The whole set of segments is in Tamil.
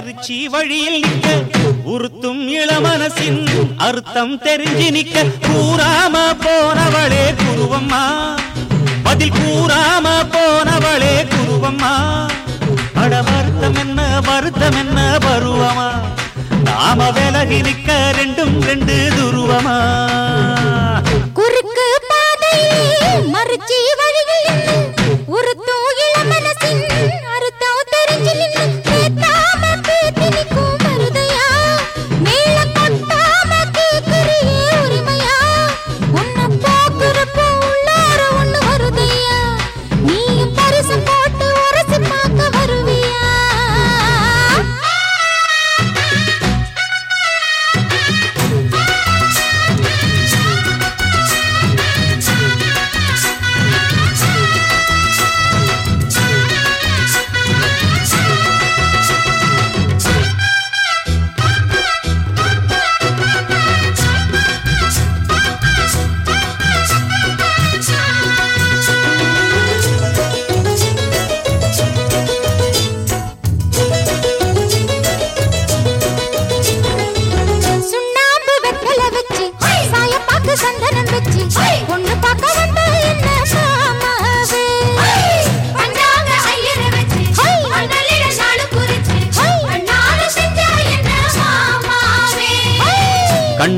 மறுச்சி வழியில் நிற்க உறுத்தும் இளமனசின் அர்த்தம் தெரிஞ்சு நிற்க. கூறாம போனவளே குருவம்மா. பதில் கூறாம போனவளே குருவம்மா. அட வருத்தம் என்ன வருத்தம் என்ன பருவமா நாம விலகி நிற்க ரெண்டும் ரெண்டு துருவமா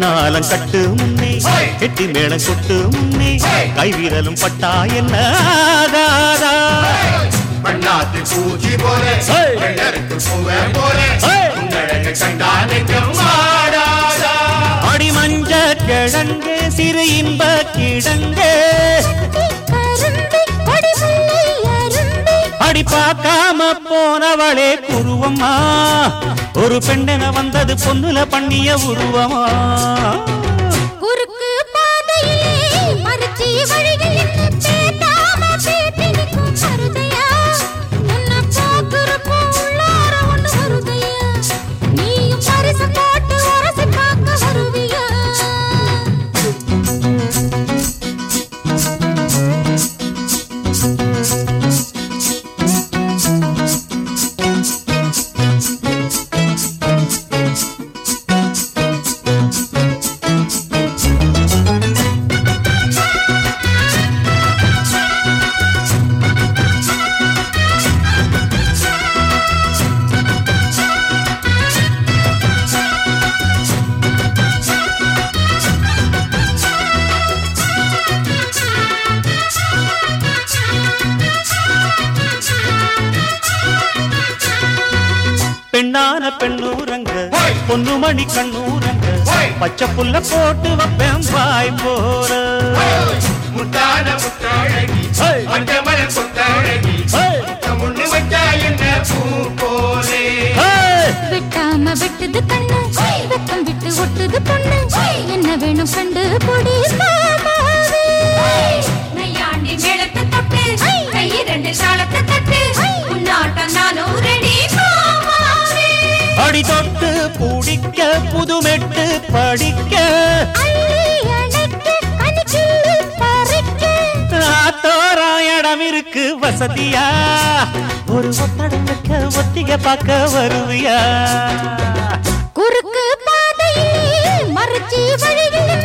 கண்ணாலம் கட்டு முன்னே கெட்டி மேளம் கொட்டு முன்னே கைவிரலும் பட்டா என்ன? பண்ணாத்து பூச்சி போல ஏய். வெள்ளருக்கு பூவை போல ஏய். உன்னழக கண்டா நெஞ்சம் வாடாதா அடி மஞ்ச கிழங்கு சிறு இன்ப கிழங்கு அப்படி பார்க்காம போனவளே குருவம்மா. ஒரு பெண்ணென வந்தது பொண்ணுல பண்ணிய உருவமா. பெண்ணான பெண்ணூரங்க. பொண்ணு மணி கண்ணூரங்க. பச்சை புல்ல போட்டு வைப்பேன் பாய் போற. முத்தான முத்தழகி ஏய். மஞ்சமல கொத்தழகி ஏய். முன்னு வச்சா என்ன பூ போலே? ஏய்! வெட்டாம வெட்டுது கண்ணு. வெக்கம் விட்டு ஒட்டுது பொண்ணு. என்ன வேணும் கண்டு பொடி. தொட்டு பிடிக்க புதுமெட்டு படிக்க. அள்ளி இடம் இருக்கு வசதியா? ஒரு ஒத்தடம் வைக்க ஒத்திக பார்க்க வருவியா? குறுக்கு பாதையில் மறுச்சி வழியில்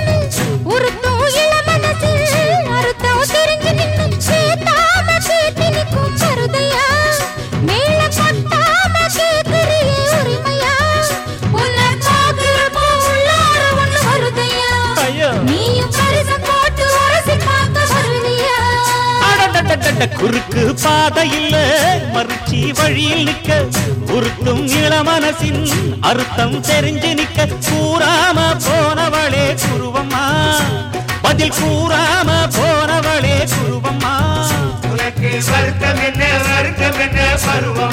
அடடடடட, குறுக்கு பாதையில் மறுச்சி வழியில் நிக்க உருத்தும் இளமனசின் அர்த்தம் தெரிஞ்சு நிக்க கூறாம போனவளே குருவம்மா. பதில் கூறாம போனவளே குருவம்மா. உனக்கு வருத்தம் என்ன வருத்தம் என்ன பருவம்